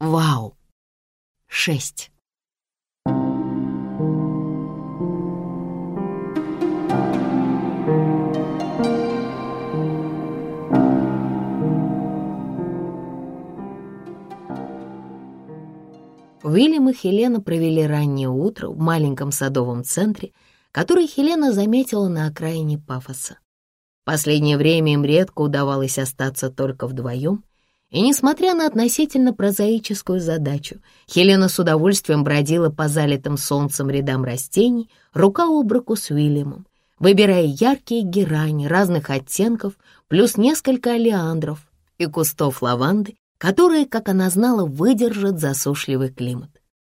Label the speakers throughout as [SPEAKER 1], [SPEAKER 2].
[SPEAKER 1] Вау! Шесть. Уильям и Хелена провели раннее утро в маленьком садовом центре, который Хелена заметила на окраине Пафоса. Последнее время им редко удавалось остаться только вдвоем, и, несмотря на относительно прозаическую задачу, Хелена с удовольствием бродила по залитым солнцем рядам растений, рука об руку с Уильямом, выбирая яркие герани разных оттенков, плюс несколько олеандров и кустов лаванды, которые, как она знала, выдержат засушливый климат.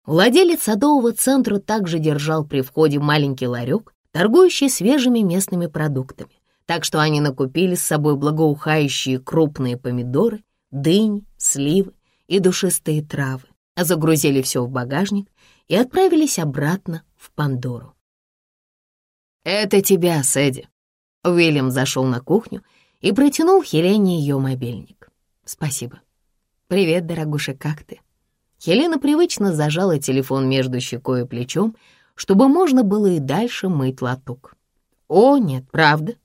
[SPEAKER 1] Владелец садового центра также держал при входе маленький ларек, торгующий свежими местными продуктами, так что они накупили с собой благоухающие крупные помидоры, дынь, сливы и душистые травы, загрузили все в багажник и отправились обратно в Пандору. «Это тебя, Сэдди!» Уильям зашел на кухню и протянул Хелене ее мобильник. «Спасибо. Привет, дорогуша, как ты?» Хелена привычно зажала телефон между щекой и плечом, чтобы можно было и дальше мыть лоток. «О, нет, правда?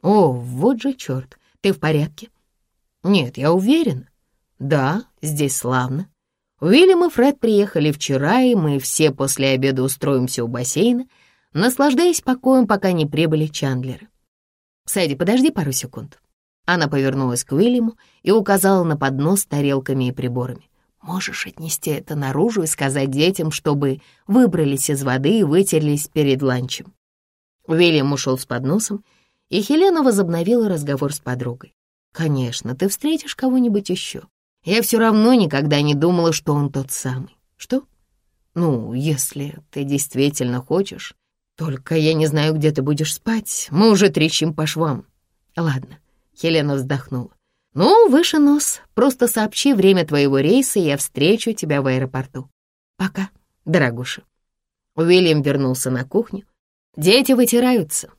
[SPEAKER 1] О, вот же черт, ты в порядке?» «Нет, я уверена. Да, здесь славно. Уильям и Фред приехали вчера, и мы все после обеда устроимся у бассейна, наслаждаясь покоем, пока не прибыли Чандлеры. Сэдди, подожди пару секунд». Она повернулась к Уильяму и указала на поднос с тарелками и приборами. Можешь отнести это наружу и сказать детям, чтобы выбрались из воды и вытерлись перед ланчем. Уильям ушел с подносом, и Хелена возобновила разговор с подругой. «Конечно, ты встретишь кого-нибудь еще. Я все равно никогда не думала, что он тот самый. Что? Ну, если ты действительно хочешь. Только я не знаю, где ты будешь спать. Мы уже трещим по швам». «Ладно», — Хелена вздохнула. «Ну, выше нос. Просто сообщи время твоего рейса, и я встречу тебя в аэропорту. Пока, дорогуша». Уильям вернулся на кухню. «Дети вытираются.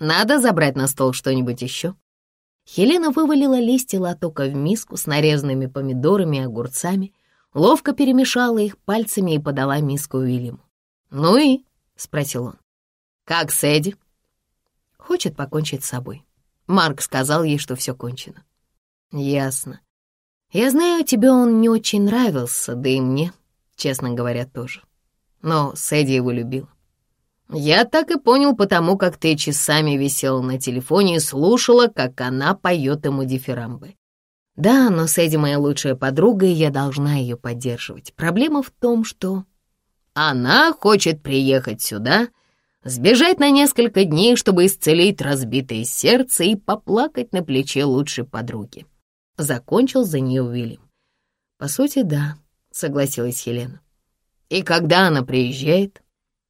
[SPEAKER 1] Надо забрать на стол что-нибудь еще». Хелена вывалила листья лотока в миску с нарезанными помидорами и огурцами, ловко перемешала их пальцами и подала миску Уильяму. «Ну и?» — спросил он. «Как Сэдди?» «Хочет покончить с собой». Марк сказал ей, что все кончено. «Ясно. Я знаю, тебе он не очень нравился, да и мне, честно говоря, тоже. Но Сэдди его любил. Я так и понял потому, как ты часами висела на телефоне и слушала, как она поет ему дифирамбы. Да, но Сэдди моя лучшая подруга, и я должна ее поддерживать. Проблема в том, что она хочет приехать сюда, сбежать на несколько дней, чтобы исцелить разбитое сердце и поплакать на плече лучшей подруги. Закончил за нее Уильям. «По сути, да», — согласилась Хелена. «И когда она приезжает?»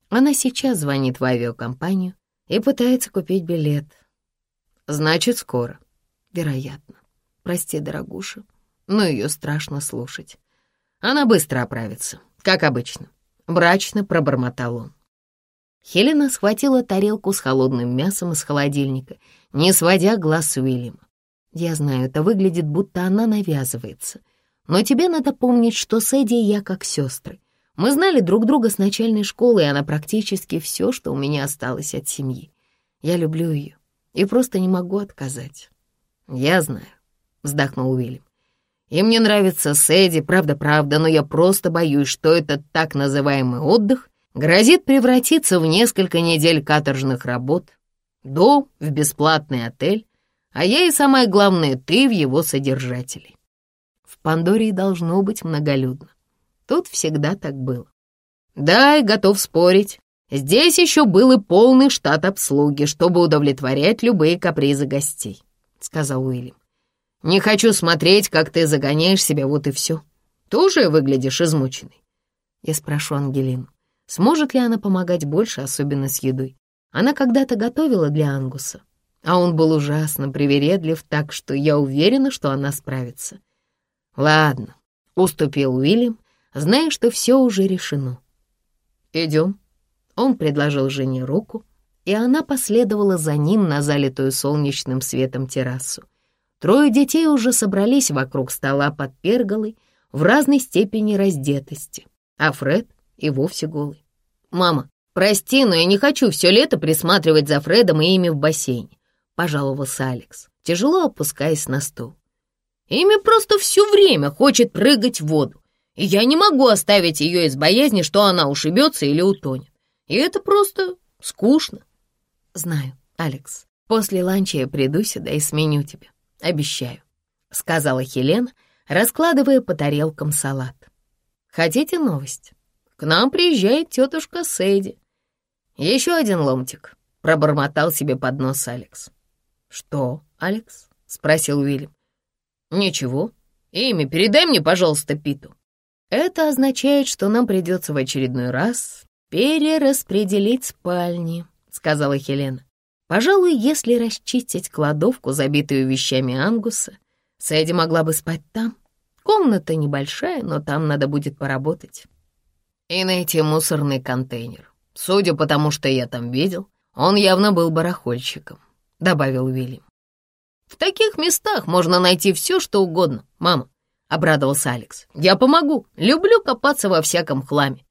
[SPEAKER 1] «Она сейчас звонит в авиакомпанию и пытается купить билет. Значит, скоро. Вероятно. Прости, дорогуша, но ее страшно слушать. Она быстро оправится, как обычно. Брачно пробормотал он. Хелена схватила тарелку с холодным мясом из холодильника, не сводя глаз с Уильяма. Я знаю, это выглядит, будто она навязывается. Но тебе надо помнить, что с Эдди я как сестры. Мы знали друг друга с начальной школы, и она практически все, что у меня осталось от семьи. Я люблю ее и просто не могу отказать. Я знаю, вздохнул Уильям. И мне нравится Сэдди, правда-правда, но я просто боюсь, что этот так называемый отдых грозит превратиться в несколько недель каторжных работ, дом в бесплатный отель, а я и, самое главное, ты в его содержателей. В Пандории должно быть многолюдно. Тут всегда так было. Да, и готов спорить. Здесь еще был и полный штат обслуги, чтобы удовлетворять любые капризы гостей, — сказал Уильям. Не хочу смотреть, как ты загоняешь себя, вот и все. Ты уже выглядишь измученной. Я спрошу Ангелину, сможет ли она помогать больше, особенно с едой. Она когда-то готовила для Ангуса, а он был ужасно привередлив, так что я уверена, что она справится. Ладно, уступил Уильям, зная, что все уже решено. Идем. Он предложил жене руку, и она последовала за ним на залитую солнечным светом террасу. Трое детей уже собрались вокруг стола под перголой, в разной степени раздетости, а Фред и вовсе голый. «Мама, прости, но я не хочу все лето присматривать за Фредом и ими в бассейне», — пожаловался Алекс, тяжело опускаясь на стул. «Ими просто все время хочет прыгать в воду, я не могу оставить ее из боязни, что она ушибется или утонет. И это просто скучно». «Знаю, Алекс, после ланча я приду сюда и сменю тебя, обещаю», — сказала Хелена, раскладывая по тарелкам салат. «Хотите новость?» К нам приезжает тетушка Сэйди. Еще один ломтик, пробормотал себе под нос Алекс. Что, Алекс? спросил Уильям. Ничего. Имя передай мне, пожалуйста, Питу. Это означает, что нам придется в очередной раз перераспределить спальни, сказала Хелена. Пожалуй, если расчистить кладовку, забитую вещами Ангуса, Сэдди могла бы спать там. Комната небольшая, но там надо будет поработать. И найти мусорный контейнер. Судя по тому, что я там видел, он явно был барахольщиком», — добавил Уильям. «В таких местах можно найти все, что угодно, мама», — обрадовался Алекс. «Я помогу. Люблю копаться во всяком хламе».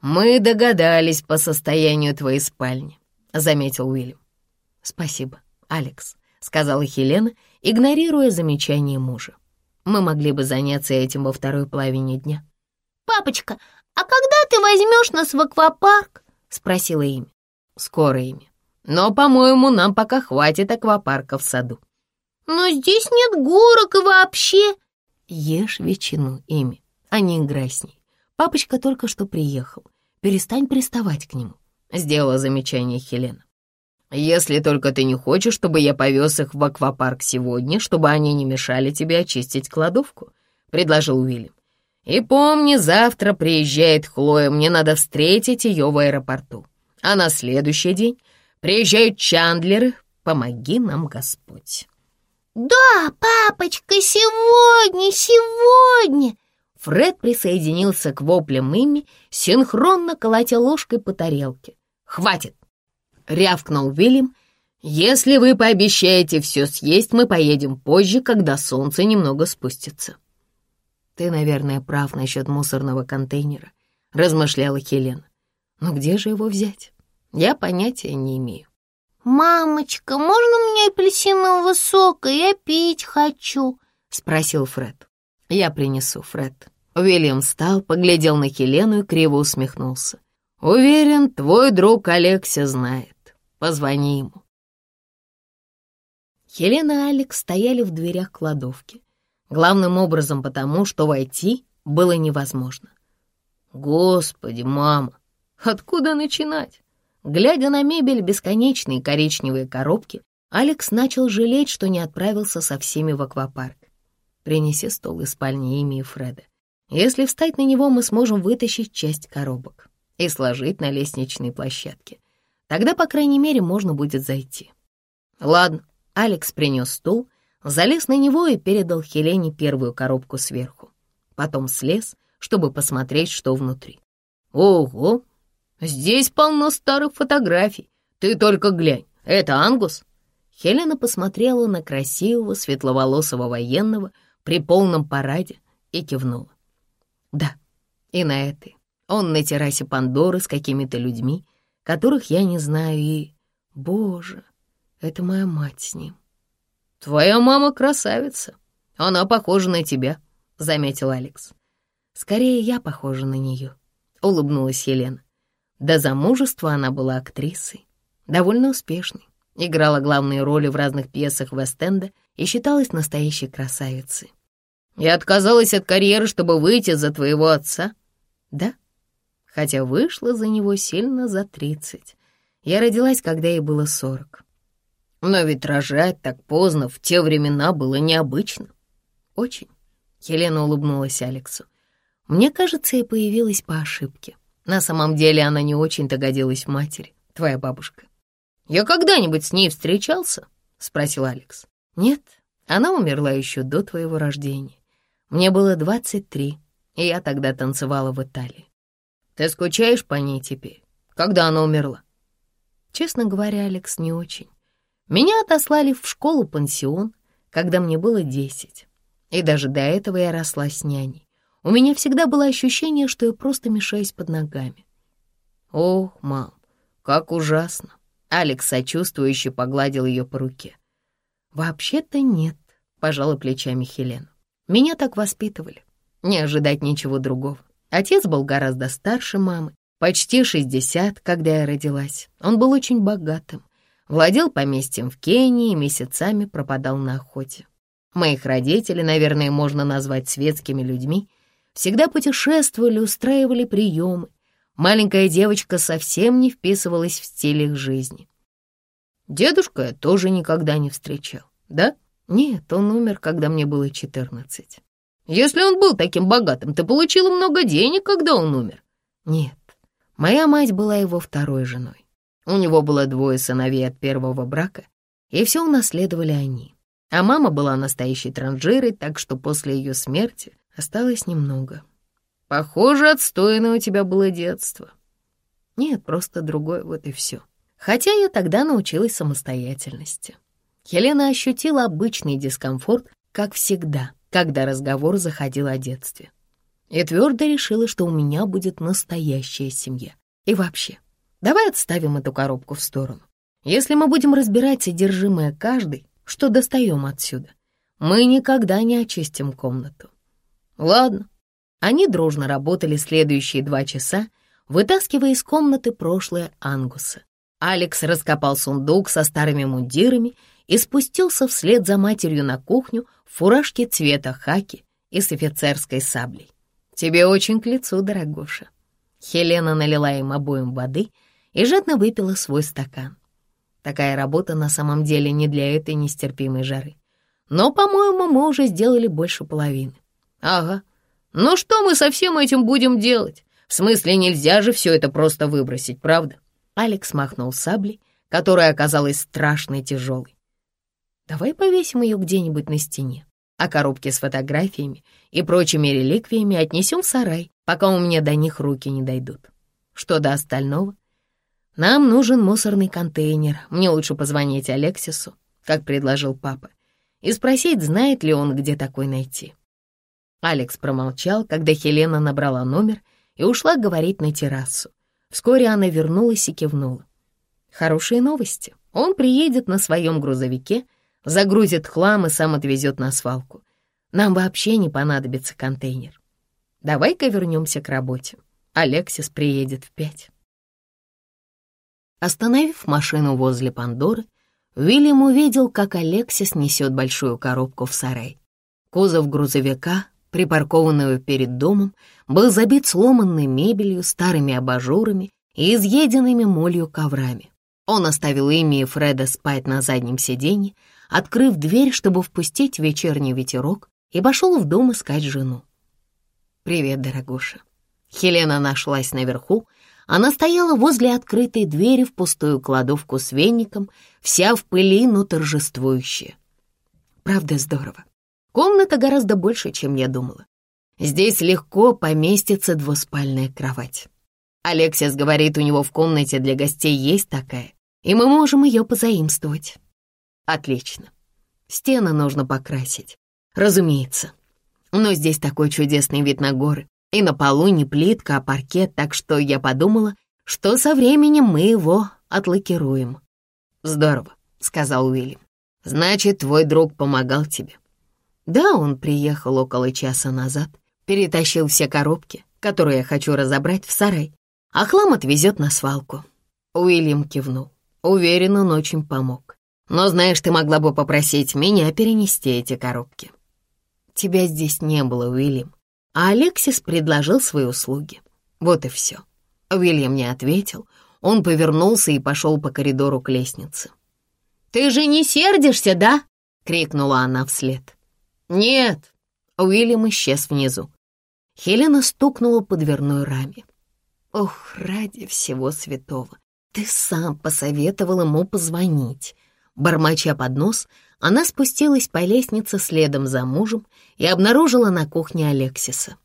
[SPEAKER 1] «Мы догадались по состоянию твоей спальни», — заметил Уильям. «Спасибо, Алекс», — сказала Хелена, игнорируя замечание мужа. «Мы могли бы заняться этим во второй половине дня».
[SPEAKER 2] «Папочка, «А когда ты возьмешь нас в аквапарк?» — спросила Ими.
[SPEAKER 1] «Скоро, Ими. Но, по-моему, нам пока хватит аквапарка в саду».
[SPEAKER 2] «Но здесь нет горок и вообще...»
[SPEAKER 1] «Ешь ветчину, Ими, а не играй с ней. Папочка только что приехал. Перестань приставать к нему», — сделала замечание Хелена. «Если только ты не хочешь, чтобы я повез их в аквапарк сегодня, чтобы они не мешали тебе очистить кладовку», — предложил Уильям. И помни, завтра приезжает Хлоя, мне надо встретить ее в аэропорту. А на следующий день приезжают Чандлеры, помоги нам Господь.
[SPEAKER 2] «Да, папочка, сегодня, сегодня!»
[SPEAKER 1] Фред присоединился к воплям Мими, синхронно колотя ложкой по тарелке. «Хватит!» — рявкнул Вильям. «Если вы пообещаете все съесть, мы поедем позже, когда солнце немного спустится». «Ты, наверное, прав насчет мусорного контейнера», — размышляла Хелена. «Но где же его взять? Я понятия не имею».
[SPEAKER 2] «Мамочка, можно мне апельсинового сока? Я пить хочу», — спросил Фред.
[SPEAKER 1] «Я принесу, Фред». Уильям встал, поглядел на Хелену и криво усмехнулся. «Уверен, твой друг Алекся знает. Позвони ему». Хелена и Алекс стояли в дверях кладовки. Главным образом потому, что войти было невозможно. Господи, мама, откуда начинать? Глядя на мебель, бесконечные коричневые коробки, Алекс начал жалеть, что не отправился со всеми в аквапарк. Принеси стол из спальни Ими и Фреда. Если встать на него, мы сможем вытащить часть коробок и сложить на лестничной площадке. Тогда, по крайней мере, можно будет зайти. Ладно, Алекс принес стул — залез на него и передал Хелене первую коробку сверху. Потом слез, чтобы посмотреть, что внутри. «Ого! Здесь полно старых фотографий. Ты только глянь, это Ангус?» Хелена посмотрела на красивого светловолосого военного при полном параде и кивнула. «Да, и на этой. Он на террасе Пандоры с какими-то людьми, которых я не знаю, и... Боже, это моя мать с ним. «Твоя мама красавица. Она похожа на тебя», — заметил Алекс. «Скорее, я похожа на нее», — улыбнулась Елена. До замужества она была актрисой, довольно успешной, играла главные роли в разных пьесах Вест-Энда и считалась настоящей красавицей. «Я отказалась от карьеры, чтобы выйти за твоего отца?» «Да, хотя вышла за него сильно за тридцать. Я родилась, когда ей было сорок. Но ведь рожать так поздно в те времена было необычно. Очень. Елена улыбнулась Алексу. Мне кажется, я появилась по ошибке. На самом деле она не очень-то годилась матери, твоя бабушка. «Я когда-нибудь с ней встречался?» — спросил Алекс. «Нет, она умерла еще до твоего рождения. Мне было двадцать три, и я тогда танцевала в Италии. Ты скучаешь по ней теперь, когда она умерла?» Честно говоря, Алекс, не очень. Меня отослали в школу-пансион, когда мне было десять. И даже до этого я росла с няней. У меня всегда было ощущение, что я просто мешаюсь под ногами. «Ох, мам, как ужасно!» Алекс сочувствующе погладил ее по руке. «Вообще-то нет», — пожала плечами Хелен. «Меня так воспитывали. Не ожидать ничего другого. Отец был гораздо старше мамы, почти 60, когда я родилась. Он был очень богатым, владел поместьем в Кении и месяцами пропадал на охоте. Моих родителей, наверное, можно назвать светскими людьми, всегда путешествовали, устраивали приемы. Маленькая девочка совсем не вписывалась в стиль их жизни. Дедушка я тоже никогда не встречал, да? Нет, он умер, когда мне было 14. Если он был таким богатым, ты получила много денег, когда он умер. Нет, моя мать была его второй женой. У него было двое сыновей от первого брака, и все унаследовали они. А мама была настоящей транжирой, так что после ее смерти осталось немного. Похоже, отстойное у тебя было детство. Нет, просто другое, вот и все. Хотя я тогда научилась самостоятельности. Елена ощутила обычный дискомфорт, как всегда — когда разговор заходил о детстве. И твердо решила, что у меня будет настоящая семья. И вообще, давай отставим эту коробку в сторону. Если мы будем разбирать содержимое каждой, что достаем отсюда, мы никогда не очистим комнату. Ладно. Они дружно работали следующие два часа, вытаскивая из комнаты прошлое Ангуса. Алекс раскопал сундук со старыми мундирами и спустился вслед за матерью на кухню в фуражке цвета хаки и с офицерской саблей. «Тебе очень к лицу, дорогуша». Хелена налила им обоим воды и жадно выпила свой стакан. Такая работа на самом деле не для этой нестерпимой жары. Но, по-моему, мы уже сделали больше половины. Ага. Ну что мы со всем этим будем делать? В смысле, нельзя же все это просто выбросить, правда? Алекс махнул саблей, которая оказалась страшно тяжелой. Давай повесим ее где-нибудь на стене, а коробки с фотографиями и прочими реликвиями отнесем в сарай, пока у меня до них руки не дойдут. Что до остального? Нам нужен мусорный контейнер. Мне лучше позвонить Алексису, как предложил папа, и спросить, знает ли он, где такой найти. Алекс промолчал, когда Хелена набрала номер и ушла говорить на террасу. Вскоре она вернулась и кивнула. Хорошие новости. Он приедет на своем грузовике — загрузит хлам и сам отвезет на свалку. Нам вообще не понадобится контейнер. Давай-ка вернемся к работе. Алексис приедет в пять. Остановив машину возле Пандоры, Уильям увидел, как Алексис несет большую коробку в сарай. Кузов грузовика, припаркованного перед домом, был забит сломанной мебелью, старыми абажурами и изъеденными молью коврами. Он оставил Эми и Фреда спать на заднем сиденье, открыв дверь, чтобы впустить вечерний ветерок, и пошел в дом искать жену. «Привет, дорогуша». Хелена нашлась наверху. Она стояла возле открытой двери в пустую кладовку с веником, вся в пыли, но торжествующая. Правда, здорово. Комната гораздо больше, чем я думала. Здесь легко поместится двуспальная кровать. Алексис говорит, у него в комнате для гостей есть такая, и мы можем ее позаимствовать. Отлично. Стены нужно покрасить. Разумеется. Но здесь такой чудесный вид на горы. И на полу не плитка, а паркет, так что я подумала, что со временем мы его отлакируем. «Здорово», — сказал Уильям. «Значит, твой друг помогал тебе?» «Да, он приехал около часа назад, перетащил все коробки, которые я хочу разобрать, в сарай, а хлам отвезет на свалку». Уильям кивнул. Уверен, он очень помог. Но знаешь, ты могла бы попросить меня перенести эти коробки. Тебя здесь не было, Уильям. А Алексис предложил свои услуги. Вот и все. Уильям не ответил. Он повернулся и пошел по коридору к лестнице. «Ты же не сердишься, да?» — крикнула она вслед. «Нет!» — Уильям исчез внизу. Хелена стукнула по дверной раме. «Ох, ради всего святого! Ты сам посоветовал ему позвонить. Бормоча под нос, она спустилась по лестнице следом за мужем и обнаружила на кухне Алексиса.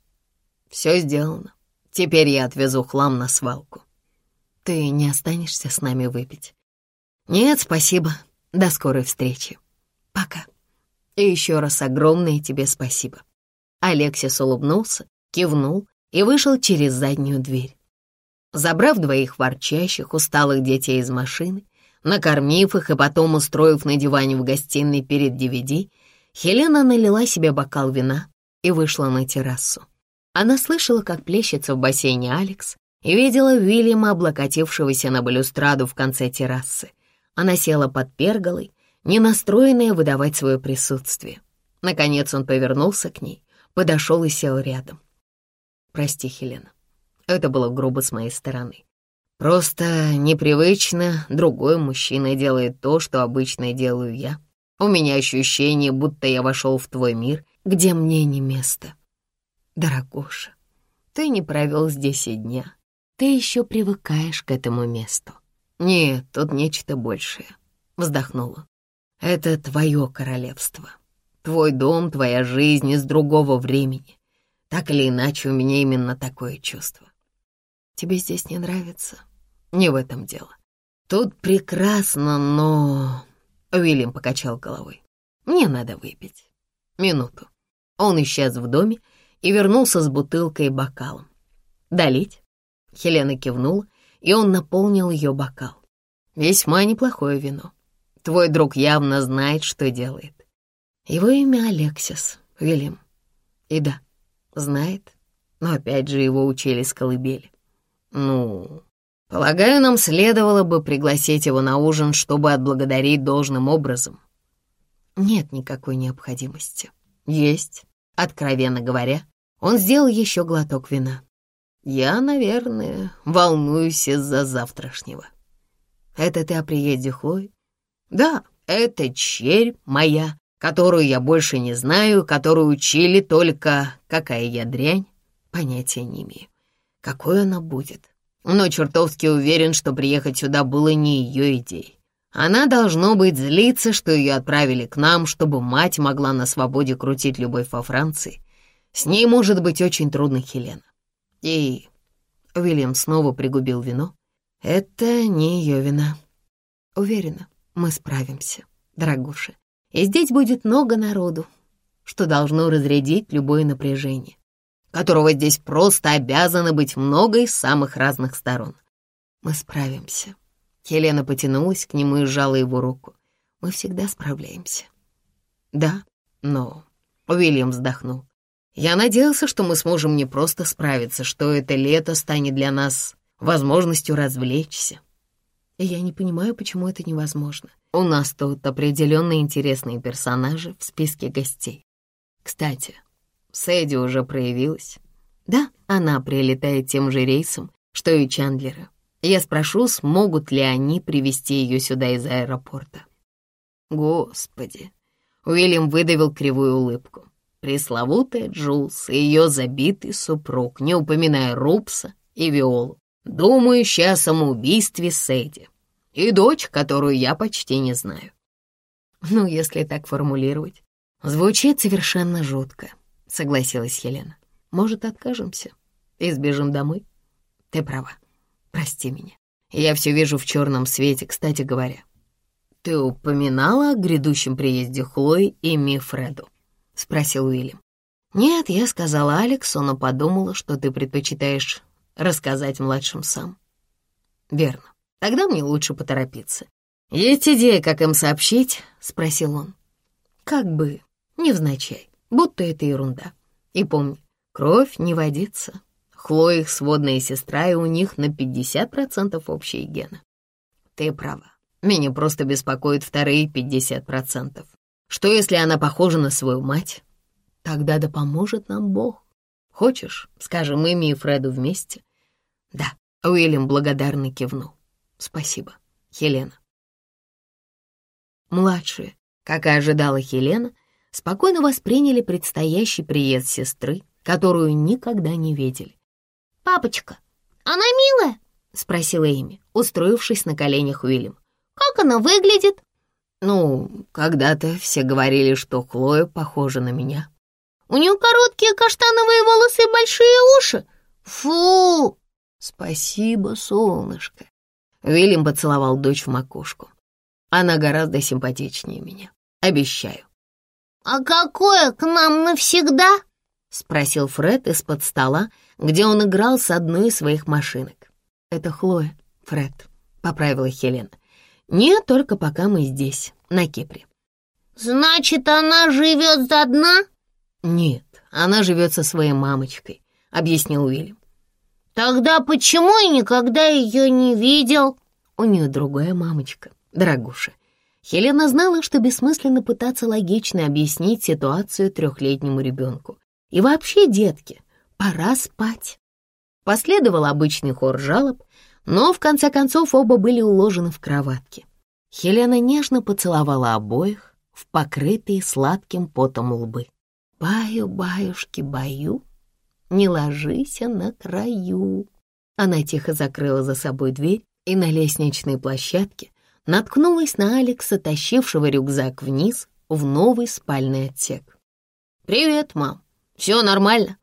[SPEAKER 1] «Все сделано. Теперь я отвезу хлам на свалку. Ты не останешься с нами выпить?» «Нет, спасибо. До скорой встречи. Пока. И еще раз огромное тебе спасибо». Алексис улыбнулся, кивнул и вышел через заднюю дверь. Забрав двоих ворчащих, усталых детей из машины, накормив их и потом устроив на диване в гостиной перед DVD, Хелена налила себе бокал вина и вышла на террасу. Она слышала, как плещется в бассейне Алекс, и видела Уильяма, облокотившегося на балюстраду в конце террасы. Она села под перголой, не настроенная выдавать свое присутствие. Наконец он повернулся к ней, подошел и сел рядом. «Прости, Хелена, это было грубо с моей стороны. Просто непривычно другой мужчина делает то, что обычно делаю я. У меня ощущение, будто я вошел в твой мир, где мне не место. Дорогуша, ты не провел здесь и дня. Ты еще привыкаешь к этому месту. Нет, тут нечто большее. Вздохнула. Это твое королевство. Твой дом, твоя жизнь из другого времени. Так или иначе, у меня именно такое чувство. Тебе здесь не нравится? Не в этом дело. Тут прекрасно, но... Уильям покачал головой. Мне надо выпить. Минуту. Он исчез в доме и вернулся с бутылкой и бокалом. «Долить?» Хелена кивнула, и он наполнил ее бокал. «Весьма неплохое вино. Твой друг явно знает, что делает. Его имя Алексис, Вильям. И да, знает, но опять же его учили с колыбели. Ну, полагаю, нам следовало бы пригласить его на ужин, чтобы отблагодарить должным образом. Нет никакой необходимости. Есть, откровенно говоря. Он сделал еще глоток вина. Я, наверное, волнуюсь из-за завтрашнего. Это ты о приезде Хлои? Да, это черь моя, которую я больше не знаю, которую учили только какая я дрянь, понятия не имею. Какой она будет? Но чертовски уверен, что приехать сюда было не ее идеей. Она, должно быть, злиться, что ее отправили к нам, чтобы мать могла на свободе крутить любовь во Франции. С ней может быть очень трудно Хелена. И Уильям снова пригубил вино. Это не ее вина. Уверена, мы справимся, дорогуша. И здесь будет много народу, что должно разрядить любое напряжение, которого здесь просто обязано быть много из самых разных сторон. Мы справимся. Елена потянулась к нему и сжала его руку. Мы всегда справляемся. Да, но... Уильям вздохнул. Я надеялся, что мы сможем не просто справиться, что это лето станет для нас возможностью развлечься. Я не понимаю, почему это невозможно. У нас тут определенно интересные персонажи в списке гостей. Кстати, Сэдди уже проявилась. Да, она прилетает тем же рейсом, что и Чандлера. Я спрошу, смогут ли они привезти ее сюда из аэропорта. Господи. Уильям выдавил кривую улыбку. Пресловутая Джулс и ее забитый супруг, не упоминая Рупса и Виолу думающая о самоубийстве Сэдди, и дочь, которую я почти не знаю. Ну, если так формулировать, звучит совершенно жутко, согласилась Елена. Может, откажемся и сбежим домой? Ты права, прости меня. Я все вижу в черном свете, кстати говоря. Ты упоминала о грядущем приезде Хлои и Мифреду? Спросил Уильям. Нет, я сказала Алексу, но подумала, что ты предпочитаешь рассказать младшим сам. Верно. Тогда мне лучше поторопиться. Есть идея, как им сообщить? Спросил он. Как бы, невзначай, будто это ерунда. И помни, кровь не водится. Хлоя их сводная сестра, и у них на 50% общие гены. Ты права. Меня просто беспокоит вторые 50%. Что, если она похожа на свою мать? Тогда да поможет нам Бог. Хочешь, скажем Эми и Фреду вместе? Да, Уильям благодарно кивнул. Спасибо, Хелена. Младшие, как и ожидала Хелена, спокойно восприняли предстоящий приезд сестры, которую никогда не видели.
[SPEAKER 2] «Папочка, она милая?»
[SPEAKER 1] — спросила Эми, устроившись на коленях Уильям.
[SPEAKER 2] «Как она выглядит?»
[SPEAKER 1] «Ну, когда-то все говорили, что Хлоя похожа на меня»,
[SPEAKER 2] у нее короткие каштановые волосы и большие уши. Фу!»
[SPEAKER 1] «Спасибо, солнышко». Вильям поцеловал дочь в макушку. Она гораздо симпатичнее меня, обещаю.
[SPEAKER 2] «А какое к нам навсегда?»
[SPEAKER 1] — спросил Фред из-под стола, где он играл с одной из своих машинок. «Это Хлоя, Фред», — поправила Хелена. «Не только пока мы здесь, на Кипре».
[SPEAKER 2] «Значит, она живет за дна?»
[SPEAKER 1] «Нет, она живет со своей мамочкой», — объяснил Уильям.
[SPEAKER 2] «Тогда почему я никогда ее не видел?»
[SPEAKER 1] «У нее другая мамочка, дорогуша». Хелена знала, что бессмысленно пытаться логично объяснить ситуацию трехлетнему ребенку. И вообще, детки, пора спать. Последовал обычный хор жалоб, но в конце концов оба были уложены в кроватки. Хелена нежно поцеловала обоих в покрытые сладким потом лбы. «Баю, баюшки, баю, не ложись на краю». Она тихо закрыла за собой дверь и на лестничной площадке наткнулась на Алекса, тащившего рюкзак вниз в новый спальный отсек. «Привет, мам. Все нормально?»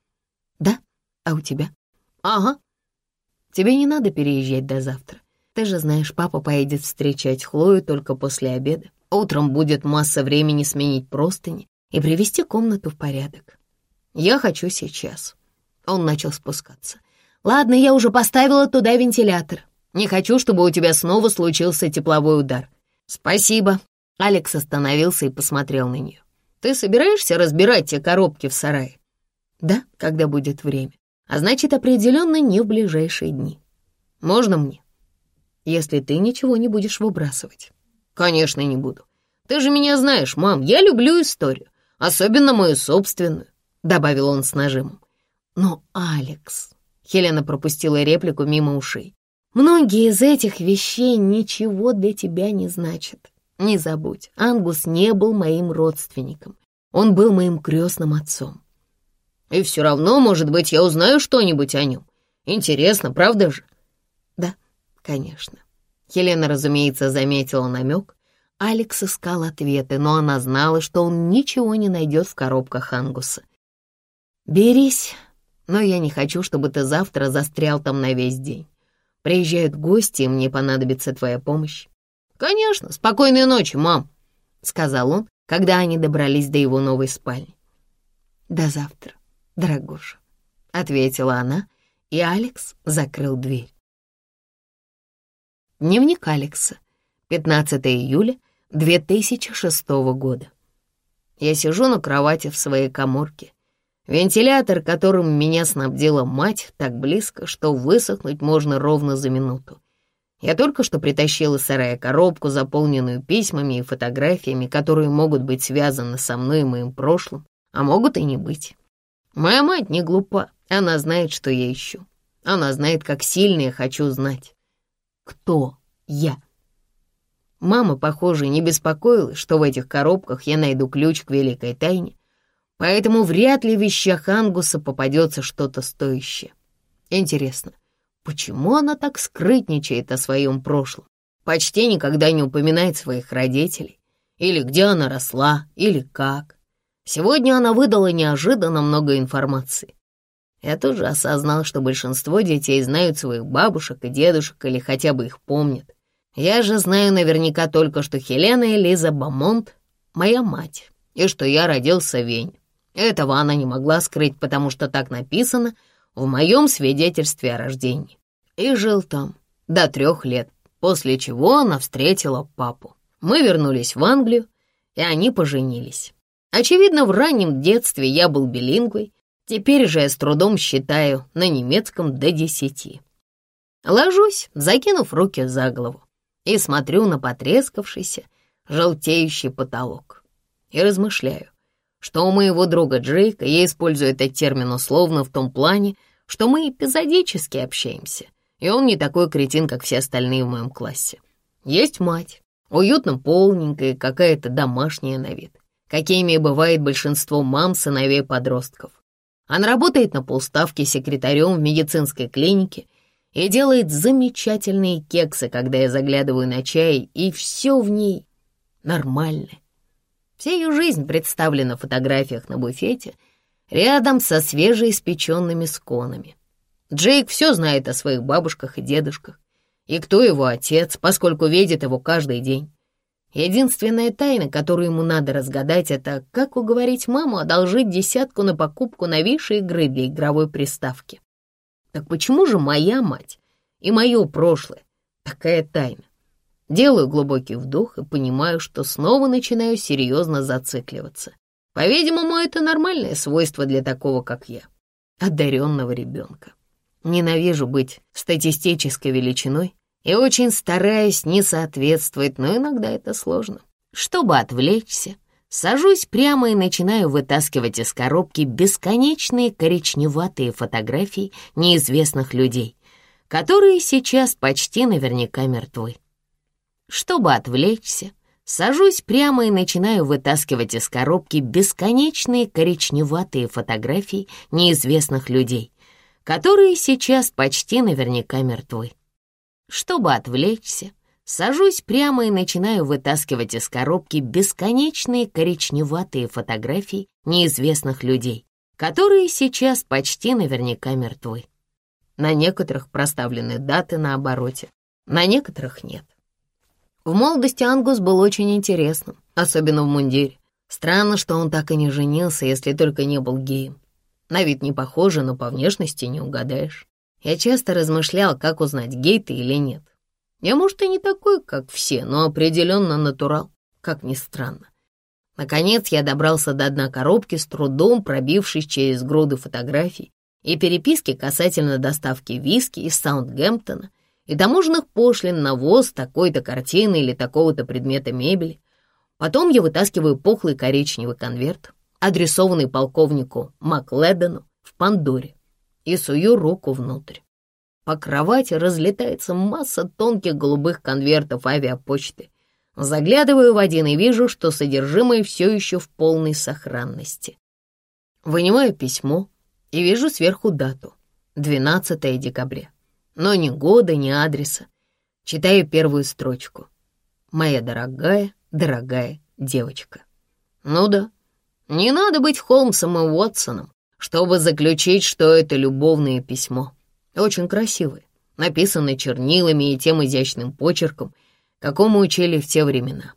[SPEAKER 1] «Да. А у тебя?» «Ага. Тебе не надо переезжать до завтра. Ты же знаешь, папа поедет встречать Хлою только после обеда. Утром будет масса времени сменить простыни и привести комнату в порядок. Я хочу сейчас». Он начал спускаться. «Ладно, я уже поставила туда вентилятор. Не хочу, чтобы у тебя снова случился тепловой удар. Спасибо». Алекс остановился и посмотрел на нее. «Ты собираешься разбирать те коробки в сарае?» «Да, когда будет время. А значит, определенно не в ближайшие дни. Можно мне?» «Если ты ничего не будешь выбрасывать». «Конечно, не буду. Ты же меня знаешь, мам, я люблю историю, особенно мою собственную», — добавил он с нажимом. «Но, Алекс...» — Хелена пропустила реплику мимо ушей. «Многие из этих вещей ничего для тебя не значат. Не забудь, Ангус не был моим родственником. Он был моим крестным отцом. И все равно, может быть, я узнаю что-нибудь о нем. Интересно, правда же? Да, конечно. Хелена, разумеется, заметила намек. Алекс искал ответы, но она знала, что он ничего не найдет в коробках Ангуса. «Берись, но я не хочу, чтобы ты завтра застрял там на весь день. Приезжают гости, и мне понадобится твоя помощь». «Конечно, спокойной ночи, мам», — сказал он, когда они добрались до его новой спальни. «До завтра, дорогуша», — ответила она, и Алекс закрыл дверь. Дневник Алекса, 15 июля 2006 года. Я сижу на кровати в своей коморке Вентилятор, которым меня снабдила мать, так близко, что высохнуть можно ровно за минуту. Я только что притащила из сарая коробку, заполненную письмами и фотографиями, которые могут быть связаны со мной и моим прошлым, а могут и не быть. Моя мать не глупа, она знает, что я ищу. Она знает, как сильно я хочу знать. Кто я? Мама, похоже, не беспокоилась, что в этих коробках я найду ключ к великой тайне, поэтому вряд ли в вещах Ангуса попадется что-то стоящее. Интересно, почему она так скрытничает о своем прошлом? Почти никогда не упоминает своих родителей. Или где она росла, или как. Сегодня она выдала неожиданно много информации. Я тоже осознал, что большинство детей знают своих бабушек и дедушек или хотя бы их помнят. Я же знаю наверняка только, что Хелена Элиза Бамонт — моя мать, и что я родился в. Этого она не могла скрыть, потому что так написано в моем свидетельстве о рождении. И жил там до трех лет, после чего она встретила папу. Мы вернулись в Англию, и они поженились. Очевидно, в раннем детстве я был билингвой, теперь же я с трудом считаю на немецком до десяти. Ложусь, закинув руки за голову, и смотрю на потрескавшийся, желтеющий потолок. И размышляю, что у моего друга Джейка, я использую этот термин условно в том плане, что мы эпизодически общаемся, и он не такой кретин, как все остальные в моем классе. Есть мать, уютно полненькая, какая-то домашняя на вид, какими бывает большинство мам сыновей подростков. Она работает на полставки секретарем в медицинской клинике и делает замечательные кексы, когда я заглядываю на чай, и все в ней нормально. Вся ее жизнь представлена в фотографиях на буфете рядом со свежеиспеченными сконами. Джейк все знает о своих бабушках и дедушках, и кто его отец, поскольку видит его каждый день. Единственная тайна, которую ему надо разгадать, это как уговорить маму одолжить десятку на покупку новейшей игры для игровой приставки. Так почему же моя мать и мое прошлое такая тайна? Делаю глубокий вдох и понимаю, что снова начинаю серьезно зацикливаться. По-видимому, это нормальное свойство для такого, как я, одаренного ребенка. Ненавижу быть статистической величиной и очень стараюсь не соответствовать, но иногда это сложно. Чтобы отвлечься, сажусь прямо и начинаю вытаскивать из коробки бесконечные коричневатые фотографии неизвестных людей, которые сейчас почти наверняка мертвы. Чтобы отвлечься, сажусь прямо и начинаю вытаскивать из коробки бесконечные коричневатые фотографии неизвестных людей, которые сейчас почти наверняка мертвы. Чтобы отвлечься, сажусь прямо и начинаю вытаскивать из коробки бесконечные коричневатые фотографии неизвестных людей, которые сейчас почти наверняка мертвы. На некоторых проставлены даты на обороте, на некоторых нет. В молодости Ангус был очень интересным, особенно в мундире. Странно, что он так и не женился, если только не был геем. На вид не похоже, но по внешности не угадаешь. Я часто размышлял, как узнать, гей ты или нет. Я, может, и не такой, как все, но определенно натурал, как ни странно. Наконец я добрался до дна коробки, с трудом пробившись через груды фотографий и переписки касательно доставки виски из Саундгемптона и таможенных пошлин на ввоз такой-то картины или такого-то предмета мебели. Потом я вытаскиваю пухлый коричневый конверт, адресованный полковнику Макледону в Пандоре и сую руку внутрь. По кровати разлетается масса тонких голубых конвертов авиапочты. Заглядываю в один и вижу, что содержимое все еще в полной сохранности. Вынимаю письмо и вижу сверху дату — 12 декабря. Но ни года, ни адреса. Читаю первую строчку. «Моя дорогая, дорогая девочка». Ну да, не надо быть Холмсом и Уотсоном, чтобы заключить, что это любовное письмо. Очень красивое, написанное чернилами и тем изящным почерком, какому учили в те времена.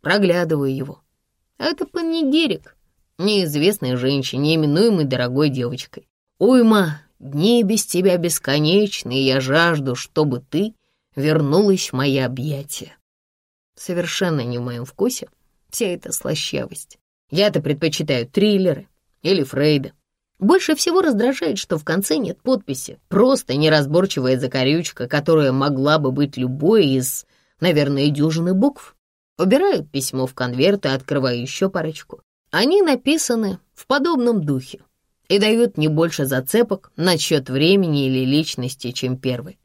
[SPEAKER 1] Проглядываю его. Это панигерик, неизвестной женщине, именуемой дорогой девочкой. Уйма, дни без тебя бесконечны, я жажду, чтобы ты вернулась в мои объятия. Совершенно не в моем вкусе вся эта слащавость. Я-то предпочитаю триллеры или Фрейда. Больше всего раздражает, что в конце нет подписи, просто неразборчивая закорючка, которая могла бы быть любой из, наверное, дюжины букв. Убираю письмо в конверт и открываю еще парочку. Они написаны в подобном духе и дают не больше зацепок насчет времени или личности, чем первый.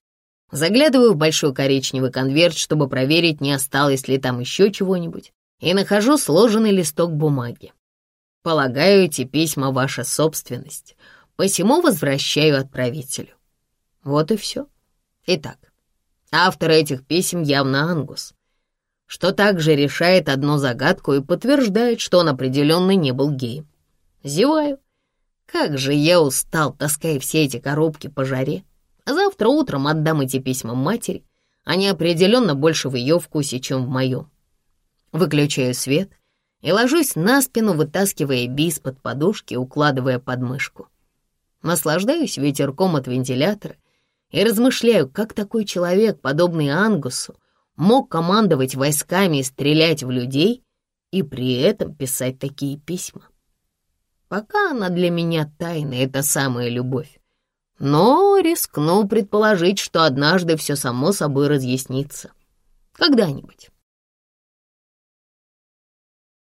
[SPEAKER 1] Заглядываю в большой коричневый конверт, чтобы проверить, не осталось ли там еще чего-нибудь, и нахожу сложенный листок бумаги. Полагаю, эти письма — ваша собственность, посему возвращаю отправителю. Вот и все. Итак, автор этих писем явно Ангус, что также решает одну загадку и подтверждает, что он определенно не был геем. Зеваю. Как же я устал, таская все эти коробки по жаре. Завтра утром отдам эти письма матери. Они определенно больше в ее вкусе, чем в моем. Выключаю свет и ложусь на спину, вытаскивая бис под подушки, укладывая подмышку. Наслаждаюсь ветерком от вентилятора и размышляю, как такой человек, подобный Ангусу, мог командовать войсками и стрелять в людей и при этом писать такие письма. Пока она для меня тайна, это самая любовь. Но рискну предположить, что однажды все само собой разъяснится. Когда-нибудь.